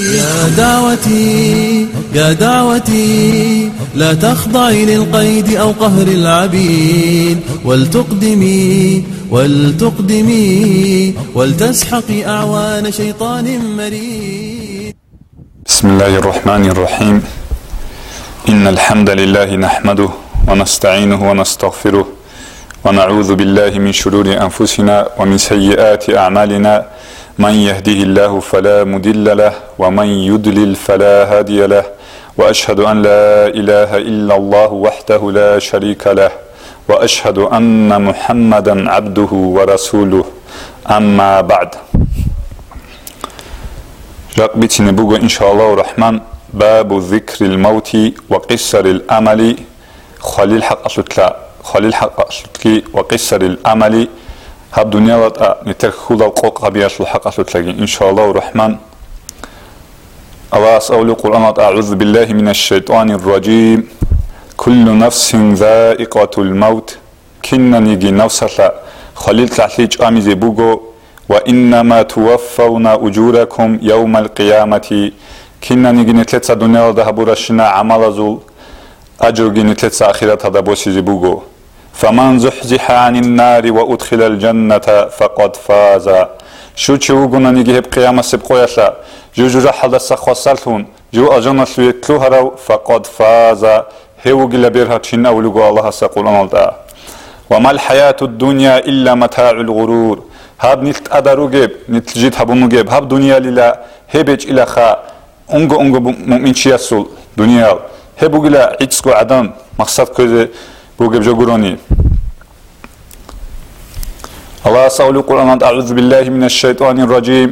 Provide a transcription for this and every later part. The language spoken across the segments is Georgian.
يا دعوتي يا دعوتي لا تخضعي للقيد أو قهر العبيد ولتقدمي ولتقدمي ولتسحقي أعوان شيطان مريد بسم الله الرحمن الرحيم إن الحمد لله نحمده ونستعينه ونستغفره ونعوذ بالله من شرور أنفسنا ومن سيئات أعمالنا من يهده الله فلا مدل له ومن يدلل فلا هادي له واشهد ان لا اله الا الله وحده لا شريك له واشهد ان محمدا عبده ورسوله اما بعد رقبتنا بوغو ان شاء الله الرحمن باب ذكر الموت وقصر الامل خليل حق اشتلا خليل حق اصلتكي وقصر الامل هاب دنيا وات نترك خود القوق قبياش والحق أسود لكن إن شاء الله الرحمن الله أسأل القرآن أعوذ بالله من الشيطان الرجيم كل نفس ذائقة الموت كنا نيجي نفسها خليل تحليج أمي بوغو وإنما توفون أجوركم يوم القيامة كنا نيجي نتلتسا دنيا ده بورشنا عمل زول أجر نتلتسا أخيرتها دبوسي بوغو فمن زحزح عن النار وأدخل الجنة فقد فاز شو شو قلنا هب قيامة سبقويشا جو جو جحد سخوا سالتون جو أجنة شو يتلوهرو فقد فاز هو قل بيرها تشين أولو الله سقول أمالتا وما الحياة الدنيا إلا متاع الغرور هاب نلت أدارو جيب نلت جيت هابو مجيب هاب دنيا للا هبج إلى خا أنجو أنجو مؤمن شياسول دنيا هبو قل عدم مقصد كذي გოგებჟო გურონი ალას აული ყურანანტ აუზუ ბილლაჰი მინა შაიტანი რაჯიმ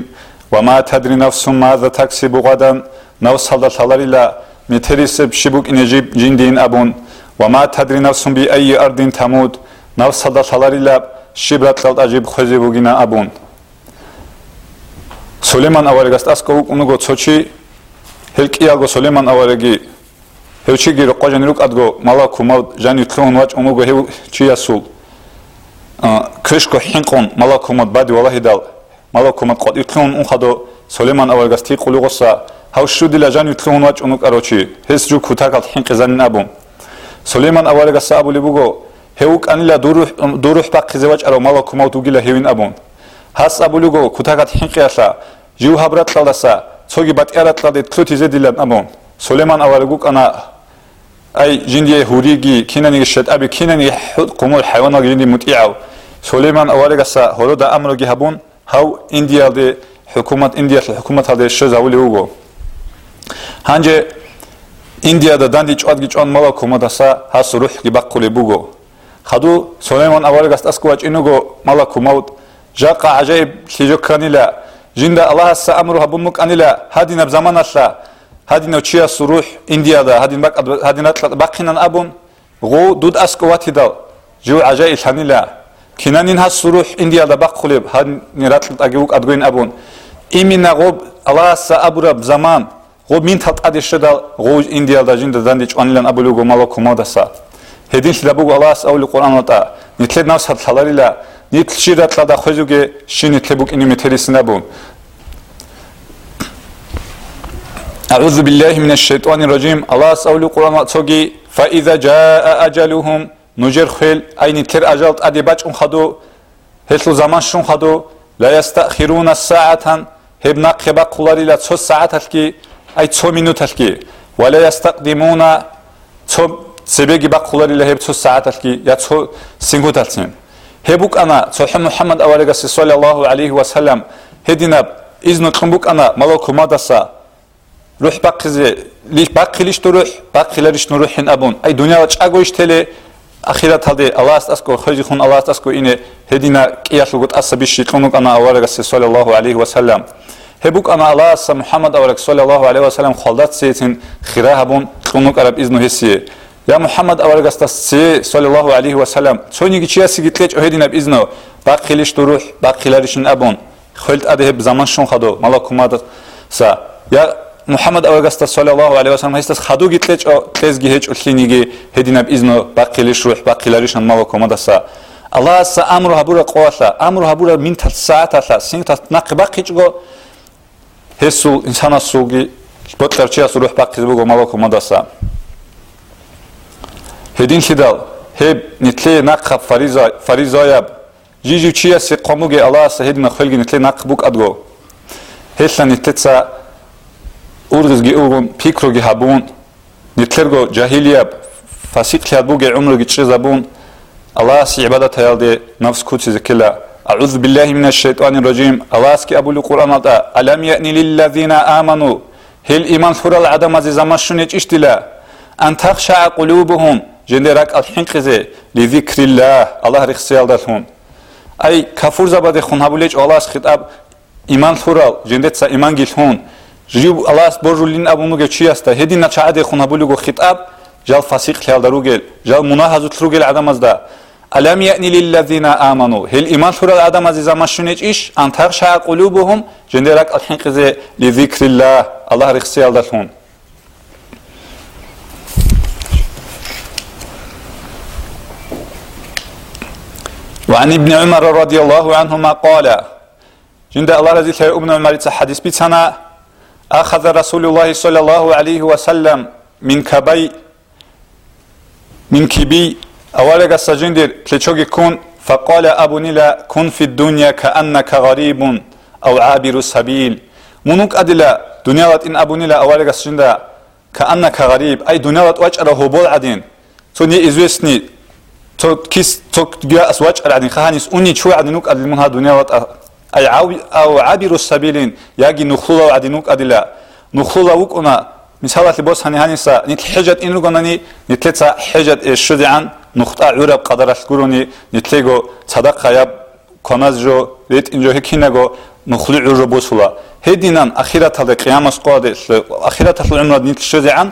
ვა მა თადრი ნაფსუ მაზა ტაქსი ბუღადან ნავსალდა თალარილა მეთერისებ შიბუკინეჯი ჯინდინ აბონ ვა მა თადრი ნაფსუ ბი აი არდინ თამუდ ნავსალდა თალარილა შიბრატ ლალტაჯი ხეზი ბუგინა აბონ სულეიმან ავარეგას ტასკო უკუნუ გოცოჩი ჰელკიაგო სულეიმან ავარეგი хев чи гиро қажан рукатго малаку ма жани тлон вач умуго хев чи ясул кӯшко хинқон малаку мат бади валахи дал малаку мат қад итлон ун хадо солиман авайгас ти қулуғоса ҳав шу дила жани тлон вач унук аро чи хес ҷу кӯтакат хинқи занин абум солиман авайгаса абули буго хев у канила ду рӯҳ паққизе вач аро малаку мат угила хевин абун ҳас абулуго кӯтакат хинқи аса ҷу ҳабра тладаса цоги батъиара тлади тлу тизе дилан абун солиман авайгу кана ай жиндие хӯриги кинаниги шедъаби кинани қумури ҳайвоноги жинди мутиав сулеман аварегаса ҳоло да амро гиҳабун ҳав индияде ҳукумат индияи ҳукумат ҳалде шо завули уго ҳанҷе индияда данди чӯат гичон мало кумадаса ҳасу рӯҳ гибаққули буго ҳаду сулеман аварегас аскувач инуго мало кумавд жақа ажаиб хижо каниля жинда аллаҳаса амру ҳабун мукъаниля ҳадинаб заманаша ჰადინა ჩიას რუჰ ინდიადა ჰადინ ბაკად ჰადინ ატლა ბაკინან აბუნ ღუ დუდ ასკვათი და ჯუ აჯაი ხანილა ქინანინ ჰას რუჰ ინდიადა ბაკხულებ ჰადინ ნირატლა აგი უკ ადგენ აბუნ იმინა ღუ ალას აბურა ზამან ღუ მინ თატადი შედა ღუ ინდიადა ჯინდა დანდი ჭვანილან აბულუ გომალო კომოდასა ჰედინ შლაბუ ალას აული ყურანოტა ნიტლედ ნავს ჰათლალილა ნიტლში რატლა და ხეზუგე შინი თლებუკინი მეთერისნაბუნ أعوذ بالله من الشيطان الرجيم الله سأقول القرآن واتوغي فإذا جاء أجلهم نجر خيل أين تر أجل أدي باج أمخدو هتلو زمان شون خدو لا يستأخرون الساعة هبنا قبا قلاري لا تسو ساعة تلكي أي تسو منو تلكي ولا يستقدمون تسو سبيق با قلاري لا هب تسو ساعة تلكي يا تسو سنغو تلتين هبوك أنا تسو حم محمد أوليغا صلى الله عليه وسلم هدينا إذن قنبوك أنا ملوك مادسا روح باقي ليش باقي ليش تروح باقي ليش نروح هن أبون أي دنيا وتشاقو يشتلي أخيرات هذا الله أسكو خير يكون الله أسكو إنه هدينا كياش لقط أصب الشيطانك أنا أورج صلى الله عليه وسلم هبوك أنا الله أس محمد أورج صلى الله عليه وسلم خالدت سيتن خيرها بون خنوك أرب إذنه هسي يا محمد أورج أستسي صلى الله عليه وسلم توني كتير سجتلج أهدينا بإذنه باقي ليش تروح باقي ليش نأبون خلت أده بزمان شون خدو ملاك سا يا محمد اوغاستا صلى الله عليه وسلم هيستا خادو گيتلچ تيز گي هچ اولشينيگي هدينب ازنو باقيلي شروح باقيلي ريشن ما وكوما دسا الله اس امر هبورا قواسا امر هبورا مين تل ساعت اسا سين تا نق باقيچ گو هسو انسان اسو گي بوترچي اسو روح باقيز بو ما وكوما دسا هدين شيدال هب نيتلي نق فريزا فريزايا جيجو چي اس قومو گي الله اس هدين خلگي نيتلي نق بوك ادگو هسا نيتتسا ургизги угун пикруги хабун нитлерго джахилияб фасиқлиадбуги умруги чизабун алас ибадат хаялди нафс куциза кила أعوذ بالله من الشيطان الرجيم ألاسك أبو القرآن ألم يأني للذين آمنوا هل إيمان فرال عدم زمان شنيج اشتلا أن تخشع قلوبهم جندرك الحنقزي لذكر الله الله رخصيال دلهم أي كفر زبادي خنهبوليج ألاس خطاب إيمان فرال جندت سا إيمان جلهون жиб алас боржулин абунуге чияста хеди начааде хунабулугу хитаб жал фасиқ хялдаругел жал мунахазутругел адамазда алам яъни лиллазина аману хел иман шурал адамази замашунеч иш антар шаа қулубухум жендерак алхинқизе ли зикриллах аллах рихси алдахун وعن ابن عمر رضي الله عنهما قال جند الله رضي الله ابن عمر حديث بيتنا أخذ رسول الله صلى الله عليه وسلم من كبي من كبي أولغ السجندر تلتشوغي كون فقال أبو نيلا كن في الدنيا كأنك غريب أو عابر السبيل منوك أدلا دنيا إن أبو نلا أولغ السجندر كأنك غريب أي دنيا وجأة بول عدين توني إزويسني تو كيس تو جاء أسواج عدين خهانيس أني شو عدنوك أدل منها دنيا აი აუ აბირუს საბილინ იაგი ნუხულა ადინუკ ადილა ნუხულა უკუნა მისალათი ბოსანი ჰანისა ნითჰეჯად ინრგონანი ნითლეცა ჰეჯად ეშუდიან ნუხტა ურაბ ყადარას გურუნი ნითლეგო ცადაყაია ქონაზჯო ვეთ ინჯო ჰექინაგო ნუხლი ურო ბოსულა ჰედინან ახირათალე ყიამას ყოადე ახირათალე უმრად ნითშეძიან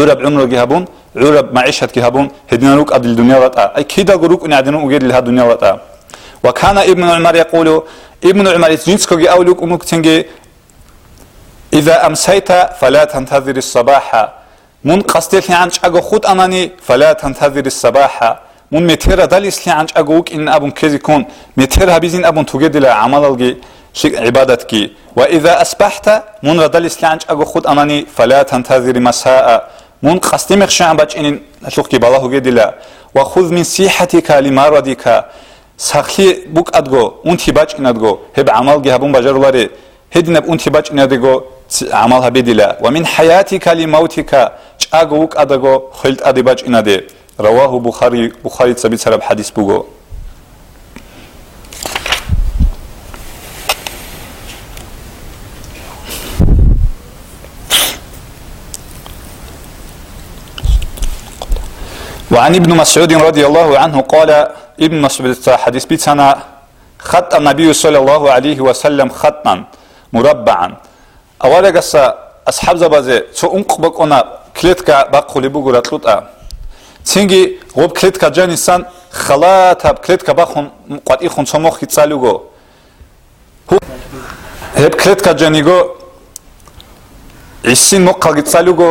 ურაბ უმროგი ჰაბუნ ურაბ მაიშათ კი ჰაბუნ ჰედინან უკ ადილ დუნია ვატა აი ქიდა გურუკნი ადინუ უგედილ ჰა დუნია ვატა ვაკანა იბნუ უმარ იაკულუ ابن عمر يتجنسكوغي أولوك تنجي إذا أمسيت فلا تنتظر الصباح من قصدت لي عنش خود أماني فلا تنتظر الصباح من متيرا داليس لي عنش أغوك إن أبن كيزي كون متيرا بيزين أبن توجد عمل الجي عبادتك وإذا أصبحت من رداليس لعنج أجو خود أماني فلا تنتظر مساء من قصدي مخشان بج إن أشوفك بالله جدلا وخذ من سيحتك لمرضك сахли букадго унти бачкнадго хеб амалги хабун бажарлари хеднаб унти бачкнадго амал хабидила ва мин хаятика ли маутика чаг укадго хилтади бачкнаде раваху бухари бухари сабит сараб хадис буго وعن ابن مسعود رضي الله عنه قال ابن مسعود حديث بيتنا خط النبي صلى الله عليه وسلم خطا مربعا اولا قصة اصحاب زبازي تو انق بقونا كليتكا بقولي بقولا تلوتا تنجي غوب كليتكا جان انسان خلاتا كليتكا بخون قد اخون سموخي تسالوغو هب كليتكا جان ايغو عشين مقال تسالوغو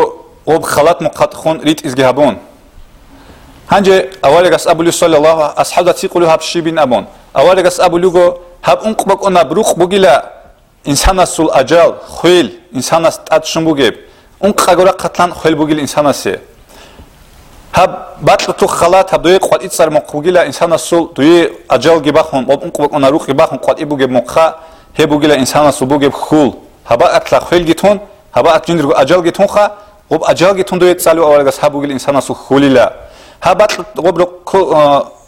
غوب خلات مقاتخون ريت ازجي هبون ჰანჯე ავალეგას აბულიუ სალალალა ასჰაბდაც იყული ჰაბშიბინ ამონ ავალეგას აბულიუგო ჰაბ უნკბაკონა ბრუხ ბუგილა ინსანას სულ აჯალ ხვილ ინსანას ტატშუნ ბუგებ უნკაგორა ყათლან ხვილ ბუგილ ინსანასე ჰაბ ბატუ ხალათ ჰაბ დუე ყვატი წარ მოყვგილა ინსანას სულ დუე აჯალ გიბახონ ოპ უნკბაკონა რუხი ბახონ ყვატი ბუგებ მოხა ჰე ბუგილა ინსანას სულ ბუგებ ხულ ჰაბა ატლა ხვილ გითონ ჰაბა ატჯინდრგო აჯალ გითონ ხა ოპ აჯალ გითონ დუე წალი ავალეგას ჰაბ ბუგილ ინსანას სულ ხულილა Хабатл гоброк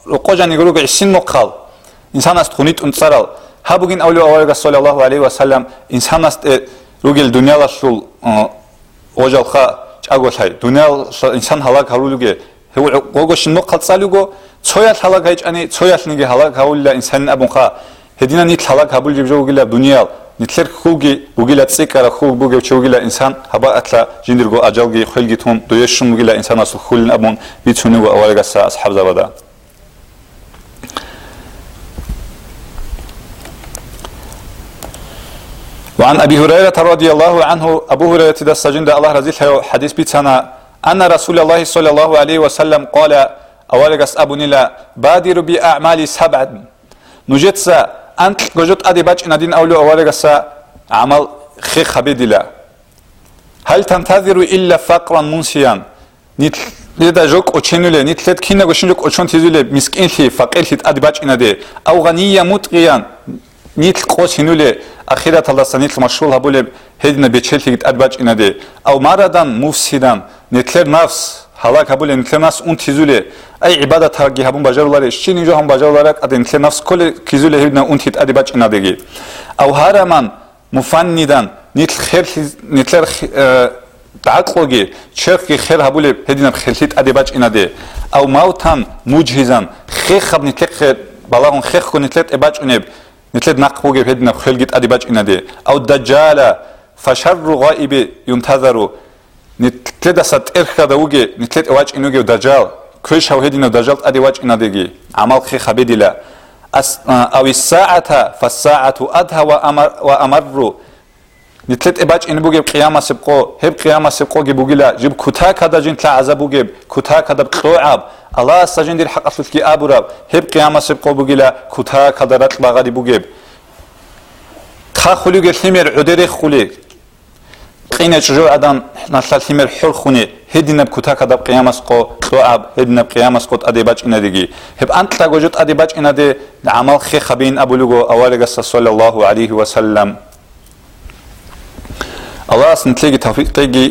рокожани груга син нокал. Инсанаст хунит унцарал. Хабугин авлю авайга саллаллаху алейхи ва саллям инсанаст ругил дуньяла шул ожалха чагошай. Дуньял инсан халак хавлуге гогошин нокал цалюго цоял халак хайч ани цоял ниге халак хавлла инсан абунха. Хедина нит халак хабул жибжогила дуньял نتلر خوگی وگیلا تسیکار خوگ بوگو چه وگیلا انسان هبا اتلا جندرگو اجالگی خلگی تون دویشون وگیلا انسان اصل خلن نبون بیتونی و اولگا سا اصحاب زبدا وعن أبي هريرة رضي الله عنه أبو هريرة دستجند الله رزيل حديث بيتنا أن رسول الله صلى الله عليه وسلم قال أولغس أبو نلا بادر بأعمال سبع نجتس ან გოჟოთ ადე ბაჭინა დინ აულო ავარეგასა ამალ ხე ხაბედილა ჰალ თანთაზირუ ილა ფაკრან მუნსიან ნით ნედა ჟო ყოჩენულე ნით ლეთ ქინა გოშინჯო ყოჩონ თიზილე მისკინში ფაყელში ადე ბაჭინა დე ავღანია მუტყიან ნით ყოჩენულე ახირათ ალასანი ნით მაშულ ჰაბულე ჰედნა ბეჩელში ადე ბაჭინა დე ავ მარადან მუსიდან ნით ლერ ნავს ҳала кабуле нитле нас ун тизуле ай ибада тарги хабун бажарулари шин инҷо хам бажарулари ад нитле нас коле кизуле хибна ун тит ади бачи надеги ав хараман муфаннидан нитл хер нитлер дақлоги э, черқи хер хабуле хедина хер тит ади бачи наде ав мавтан муҷҳизан хех хаб нитле хе балағон хех ку нитле э бачи неб нитле нақпоги хедина хел гит ади бачи наде ав даҷҷала фашарру ғоиби юнтазару нит კლედასა ტერხა და უგე ნიტლეტ ვაჭინ უგე დაჯალ ქვეშა ვედინა დაჯალ ადი ვაჭინა დეგი ამალ ხე ხაბედილა ას ავი საათა ფასაათუ ადჰა ვა ამარ ვა ამარრუ ნიტლეტ ვაჭინ უგე ყიამასე ყო ჰებ ყიამასე ყო გი ბუგილა ჯიბ ქუთა ქადაჯინ თა აზაბ უგე ქუთა ქადაბ ყოაბ ალა საჯინ დილ ჰაყასულ კი აბურა ჰებ ყიამასე ყო ბუგილა ქუთა ქადარა ყბაღარი ბუგე ხა ხული გეთლიმერ უდერე ხული ყინეჭ ჟო ადან ნასალ ჰიმერ ხულხუნი ჰედინებ ქუთაკადა ყიამას ყო ყოაბ ჰედინებ ყიამას ყო ტადე ბაჭინადიგი ჰებ ანტა გოჟო ტადე ბაჭინადე ამალ ხე ხაბინ აბულუგო ავალეგა სასალალლაჰუ ალიჰი ვასალამ ალას ნთლეგი თავიყეგი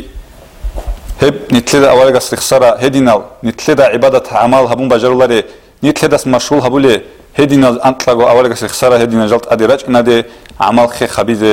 ჰებ ნთლე და ავალეგა სიხსარა ჰედინალ ნთლე და იბადათ ამალ ჰაბუნ ბაჟარულარე ნთლე დას მაშულ ჰაბული ჰედინალ ანტლაგო ავალეგა სიხსარა ჰედინალ ჟალტ ადე ბაჭინადე ამალ ხე ხაბიზე